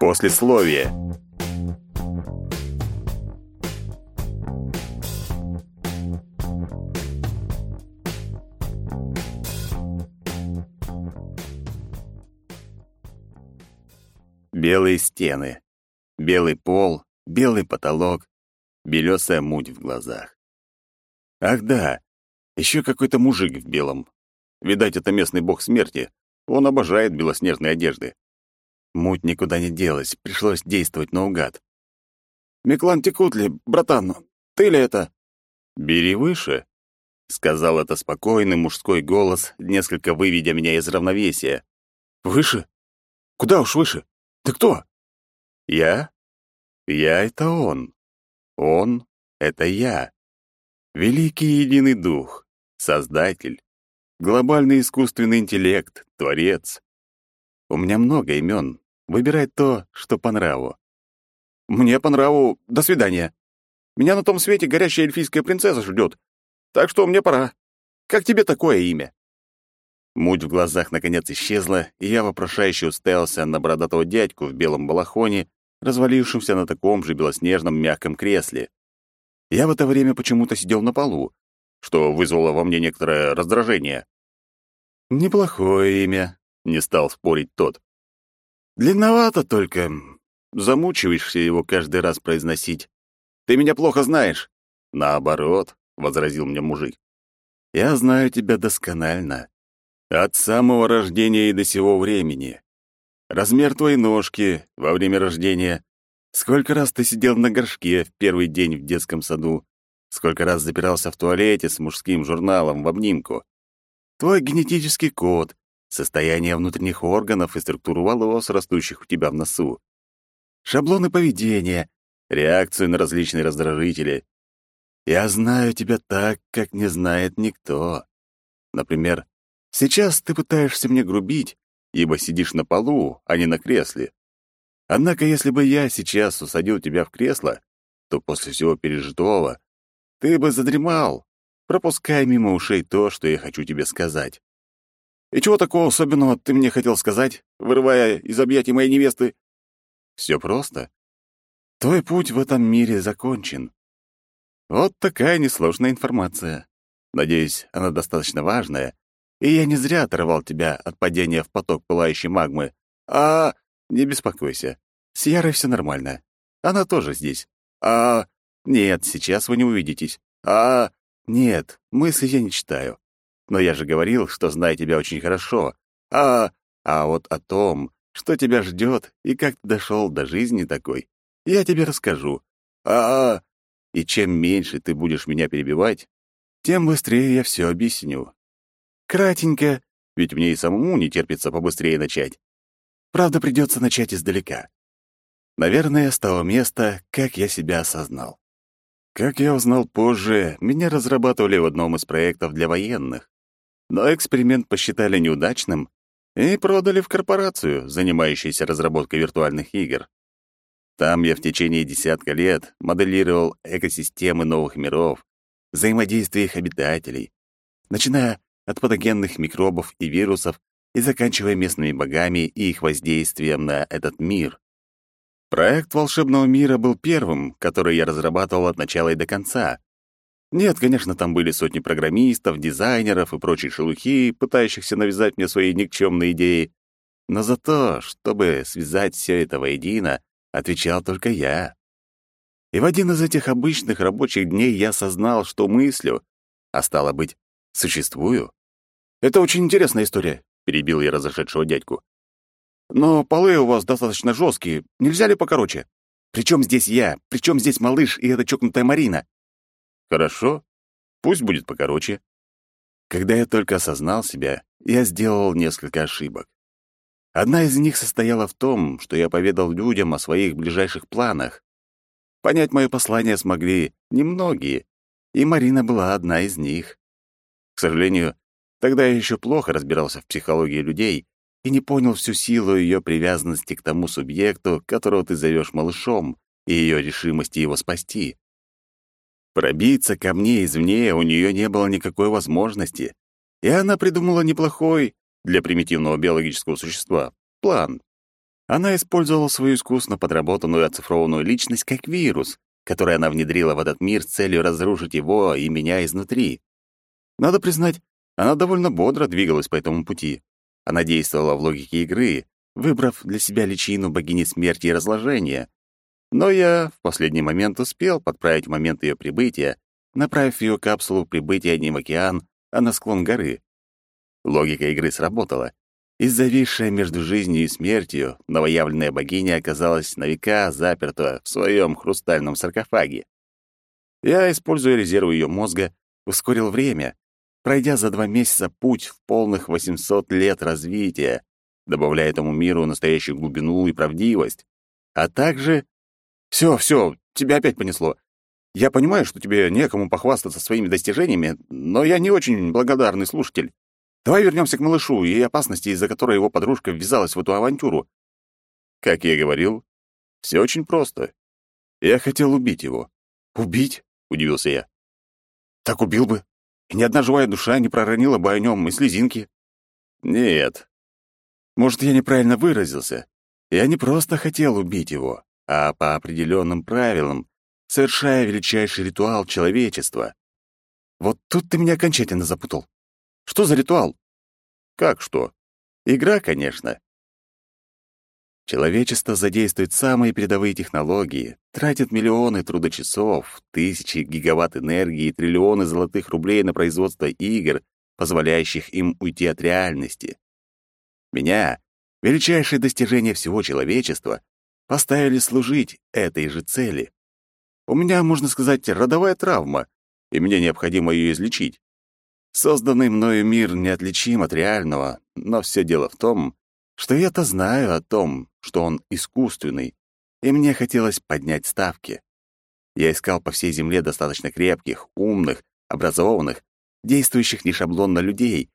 Послесловие. Белые стены, белый пол, белый потолок, белесая муть в глазах. Ах да, еще какой-то мужик в белом. Видать, это местный бог смерти. Он обожает белоснежные одежды. Муть никуда не делась, пришлось действовать наугад. «Меклан Текутли, братан, ты ли это?» «Бери выше», — сказал это спокойный мужской голос, несколько выведя меня из равновесия. «Выше? Куда уж выше? Ты кто?» «Я? Я — это он. Он — это я. Великий единый дух, создатель, глобальный искусственный интеллект, творец. У меня много имен. Выбирай то, что по нраву. Мне по нраву. До свидания. Меня на том свете горящая эльфийская принцесса ждет. Так что мне пора. Как тебе такое имя? Муть в глазах наконец исчезла, и я вопрошающе уставился на бородатого дядьку в белом балахоне, развалившемся на таком же белоснежном мягком кресле. Я в это время почему-то сидел на полу, что вызвало во мне некоторое раздражение. «Неплохое имя», — не стал спорить тот. «Длинновато только. Замучиваешься его каждый раз произносить. Ты меня плохо знаешь». «Наоборот», — возразил мне мужик. «Я знаю тебя досконально. От самого рождения и до сего времени. Размер твоей ножки во время рождения, Сколько раз ты сидел на горшке в первый день в детском саду? Сколько раз запирался в туалете с мужским журналом в обнимку? Твой генетический код, состояние внутренних органов и структуру волос, растущих у тебя в носу. Шаблоны поведения, реакцию на различные раздражители. Я знаю тебя так, как не знает никто. Например, сейчас ты пытаешься мне грубить, ибо сидишь на полу, а не на кресле. Однако, если бы я сейчас усадил тебя в кресло, то после всего пережитого ты бы задремал, пропуская мимо ушей то, что я хочу тебе сказать. И чего такого особенного ты мне хотел сказать, вырывая из объятий моей невесты? Все просто. Твой путь в этом мире закончен. Вот такая несложная информация. Надеюсь, она достаточно важная, и я не зря оторвал тебя от падения в поток пылающей магмы. А не беспокойся. С Ярой все нормально. Она тоже здесь. А... Нет, сейчас вы не увидитесь. А... Нет, мысли я не читаю. Но я же говорил, что знаю тебя очень хорошо. А... А вот о том, что тебя ждет и как ты дошел до жизни такой, я тебе расскажу. А... а И чем меньше ты будешь меня перебивать, тем быстрее я все объясню. Кратенько, ведь мне и самому не терпится побыстрее начать. Правда, придется начать издалека. Наверное, с того места, как я себя осознал. Как я узнал позже, меня разрабатывали в одном из проектов для военных. Но эксперимент посчитали неудачным и продали в корпорацию, занимающуюся разработкой виртуальных игр. Там я в течение десятка лет моделировал экосистемы новых миров, взаимодействие их обитателей, начиная от патогенных микробов и вирусов и заканчивая местными богами и их воздействием на этот мир. Проект волшебного мира был первым, который я разрабатывал от начала и до конца. Нет, конечно, там были сотни программистов, дизайнеров и прочей шелухи, пытающихся навязать мне свои никчемные идеи. Но за то, чтобы связать все это воедино, отвечал только я. И в один из этих обычных рабочих дней я осознал, что мыслю, а стало быть, существую. Это очень интересная история. — перебил я разошедшего дядьку. «Но полы у вас достаточно жесткие. Нельзя ли покороче? Причем здесь я? Причем здесь малыш и эта чокнутая Марина?» «Хорошо. Пусть будет покороче». Когда я только осознал себя, я сделал несколько ошибок. Одна из них состояла в том, что я поведал людям о своих ближайших планах. Понять мое послание смогли немногие, и Марина была одна из них. К сожалению, Тогда я еще плохо разбирался в психологии людей и не понял всю силу ее привязанности к тому субъекту, которого ты зовешь малышом, и ее решимости его спасти. Пробиться ко мне извне у нее не было никакой возможности, и она придумала неплохой для примитивного биологического существа план. Она использовала свою искусно подработанную оцифрованную личность как вирус, который она внедрила в этот мир с целью разрушить его и меня изнутри. Надо признать, она довольно бодро двигалась по этому пути. Она действовала в логике игры, выбрав для себя личину богини смерти и разложения. Но я в последний момент успел подправить момент ее прибытия, направив ее капсулу прибытия не в океан, а на склон горы. Логика игры сработала, и зависшая между жизнью и смертью новоявленная богиня оказалась на века заперта в своем хрустальном саркофаге. Я, используя резервы ее мозга, ускорил время, пройдя за два месяца путь в полных 800 лет развития, добавляя этому миру настоящую глубину и правдивость, а также... Все, все, тебя опять понесло. Я понимаю, что тебе некому похвастаться своими достижениями, но я не очень благодарный слушатель. Давай вернемся к малышу и опасности, из-за которой его подружка ввязалась в эту авантюру. Как я говорил, все очень просто. Я хотел убить его. Убить? удивился я. Так убил бы и ни одна живая душа не проронила бы о нем и слезинки. Нет. Может, я неправильно выразился. Я не просто хотел убить его, а по определенным правилам, совершая величайший ритуал человечества. Вот тут ты меня окончательно запутал. Что за ритуал? Как что? Игра, конечно. Человечество задействует самые передовые технологии, тратит миллионы трудочасов, тысячи гигаватт энергии и триллионы золотых рублей на производство игр, позволяющих им уйти от реальности. Меня, величайшее достижение всего человечества, поставили служить этой же цели. У меня, можно сказать, родовая травма, и мне необходимо ее излечить. Созданный мною мир неотличим от реального, но все дело в том, что я-то знаю о том, что он искусственный, и мне хотелось поднять ставки. Я искал по всей земле достаточно крепких, умных, образованных, действующих не шаблонно людей.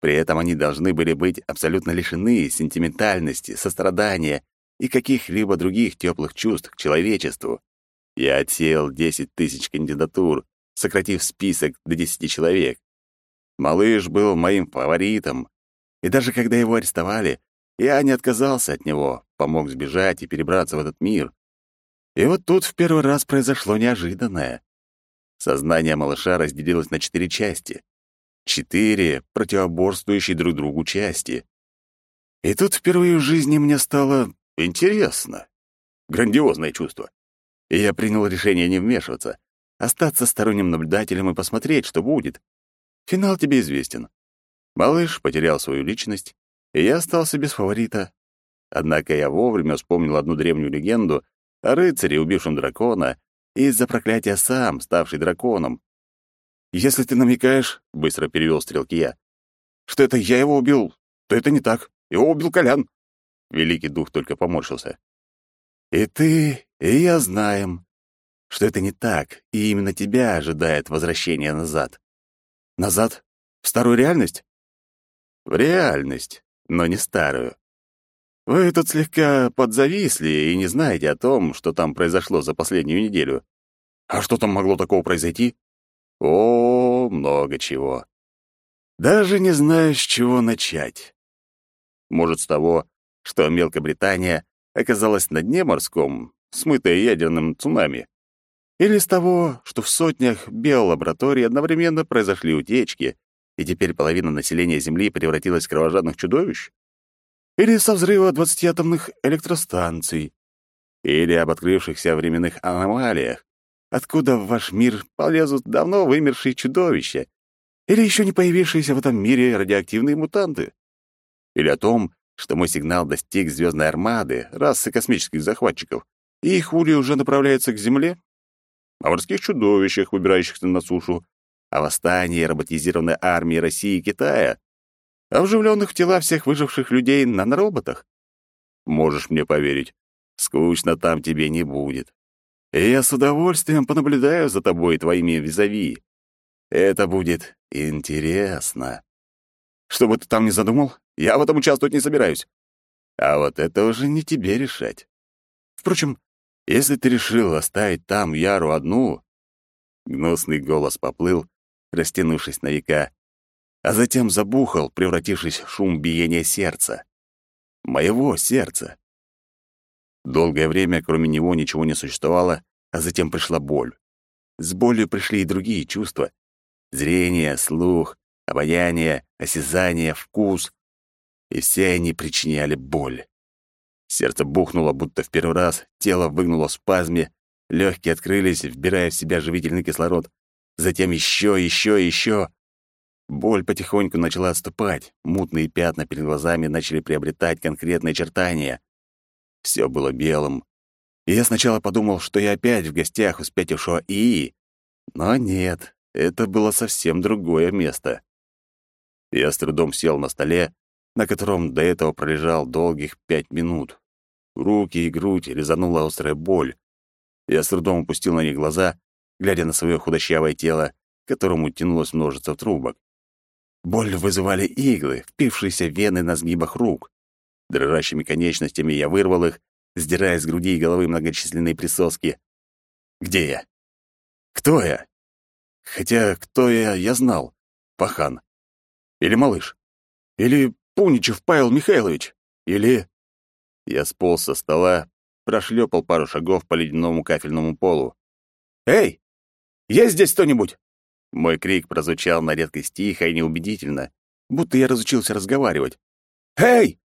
При этом они должны были быть абсолютно лишены сентиментальности, сострадания и каких-либо других теплых чувств к человечеству. Я отсеял 10 тысяч кандидатур, сократив список до 10 человек. Малыш был моим фаворитом, и даже когда его арестовали, я не отказался от него, помог сбежать и перебраться в этот мир. И вот тут в первый раз произошло неожиданное. Сознание малыша разделилось на четыре части. Четыре противоборствующие друг другу части. И тут впервые в жизни мне стало интересно. Грандиозное чувство. И я принял решение не вмешиваться, остаться сторонним наблюдателем и посмотреть, что будет. Финал тебе известен. Малыш потерял свою личность, и я остался без фаворита. Однако я вовремя вспомнил одну древнюю легенду о рыцаре, убившем дракона, и из-за проклятия сам, ставший драконом. «Если ты намекаешь, — быстро перевел стрелки я, — что это я его убил, то это не так. Его убил Колян». Великий дух только поморщился. «И ты, и я знаем, что это не так, и именно тебя ожидает возвращение назад. Назад? В старую реальность?» «В реальность но не старую. Вы тут слегка подзависли и не знаете о том, что там произошло за последнюю неделю. А что там могло такого произойти? О, много чего. Даже не знаю, с чего начать. Может, с того, что Мелкобритания оказалась на дне морском, смытая ядерным цунами. Или с того, что в сотнях биолабораторий одновременно произошли утечки, и теперь половина населения Земли превратилась в кровожадных чудовищ? Или со взрыва 20 атомных электростанций? Или об открывшихся временных аномалиях, откуда в ваш мир полезут давно вымершие чудовища? Или еще не появившиеся в этом мире радиоактивные мутанты? Или о том, что мой сигнал достиг звездной армады, расы космических захватчиков, и их ули уже направляются к Земле? О морских чудовищах, выбирающихся на сушу, о восстании роботизированной армии России и Китая, о вживленных в тела всех выживших людей нанороботах. Можешь мне поверить, скучно там тебе не будет. И я с удовольствием понаблюдаю за тобой и твоими визави. Это будет интересно. Что бы ты там ни задумал, я в этом участвовать не собираюсь. А вот это уже не тебе решать. Впрочем, если ты решил оставить там Яру одну... Гнусный голос поплыл, растянувшись на века, а затем забухал, превратившись в шум биения сердца. Моего сердца. Долгое время кроме него ничего не существовало, а затем пришла боль. С болью пришли и другие чувства. Зрение, слух, обоняние, осязание, вкус. И все они причиняли боль. Сердце бухнуло, будто в первый раз, тело выгнуло в спазме, легкие открылись, вбирая в себя живительный кислород. Затем еще, еще, еще. Боль потихоньку начала отступать, мутные пятна перед глазами начали приобретать конкретные очертания. Все было белым. И я сначала подумал, что я опять в гостях у спятившего ИИ. Но нет, это было совсем другое место. Я с трудом сел на столе, на котором до этого пролежал долгих пять минут. Руки и грудь резанула острая боль. Я с трудом опустил на них глаза, глядя на свое худощавое тело, к которому тянулось множество трубок. Боль вызывали иглы, впившиеся вены на сгибах рук. Дрожащими конечностями я вырвал их, сдирая с груди и головы многочисленные присоски. Где я? Кто я? Хотя кто я, я знал. Пахан. Или малыш. Или Пуничев Павел Михайлович. Или... Я сполз со стола, прошлепал пару шагов по ледяному кафельному полу. «Эй! Есть здесь кто-нибудь?» Мой крик прозвучал на редкость тихо и неубедительно, будто я разучился разговаривать. «Эй!»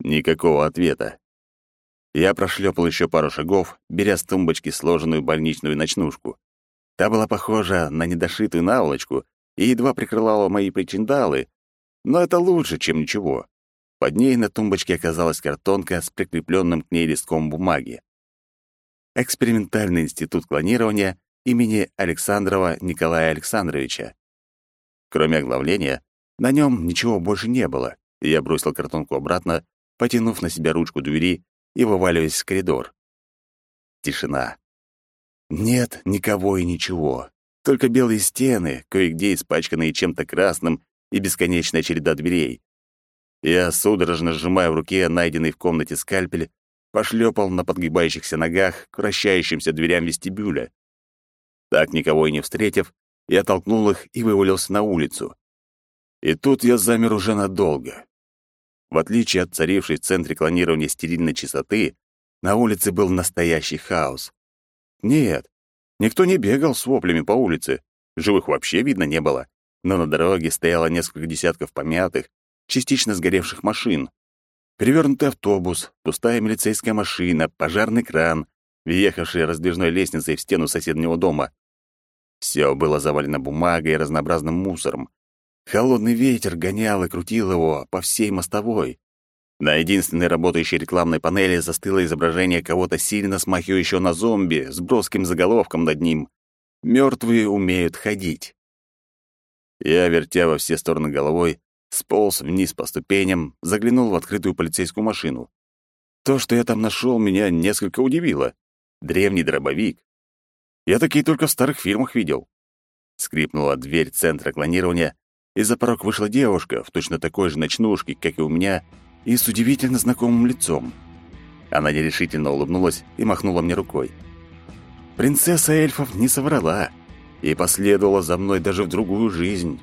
Никакого ответа. Я прошлепал еще пару шагов, беря с тумбочки сложенную больничную ночнушку. Та была похожа на недошитую наволочку и едва прикрывала мои причиндалы, но это лучше, чем ничего. Под ней на тумбочке оказалась картонка с прикрепленным к ней листком бумаги. Экспериментальный институт клонирования имени Александрова Николая Александровича. Кроме оглавления, на нем ничего больше не было, и я бросил картонку обратно, потянув на себя ручку двери и вываливаясь в коридор. Тишина. Нет никого и ничего. Только белые стены, кое-где испачканные чем-то красным, и бесконечная череда дверей. Я, судорожно сжимая в руке найденный в комнате скальпель, пошлепал на подгибающихся ногах к вращающимся дверям вестибюля. Так, никого и не встретив, я толкнул их и вывалился на улицу. И тут я замер уже надолго. В отличие от царившей в центре клонирования стерильной чистоты, на улице был настоящий хаос. Нет, никто не бегал с воплями по улице, живых вообще видно не было, но на дороге стояло несколько десятков помятых, частично сгоревших машин. Перевернутый автобус, пустая милицейская машина, пожарный кран, въехавший раздвижной лестницей в стену соседнего дома. Все было завалено бумагой и разнообразным мусором. Холодный ветер гонял и крутил его по всей мостовой. На единственной работающей рекламной панели застыло изображение кого-то сильно смахивающего на зомби с броским заголовком над ним «Мертвые умеют ходить». Я, вертя во все стороны головой, сполз вниз по ступеням, заглянул в открытую полицейскую машину. То, что я там нашел, меня несколько удивило. Древний дробовик. Я такие только в старых фильмах видел. Скрипнула дверь центра клонирования, и за порог вышла девушка в точно такой же ночнушке, как и у меня, и с удивительно знакомым лицом. Она нерешительно улыбнулась и махнула мне рукой. Принцесса эльфов не соврала и последовала за мной даже в другую жизнь.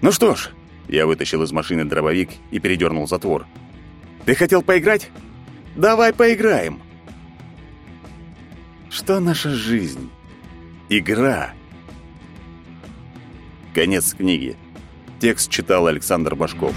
«Ну что ж», — я вытащил из машины дробовик и передернул затвор. «Ты хотел поиграть? Давай поиграем!» Что наша жизнь? Игра. Конец книги. Текст читал Александр Башков.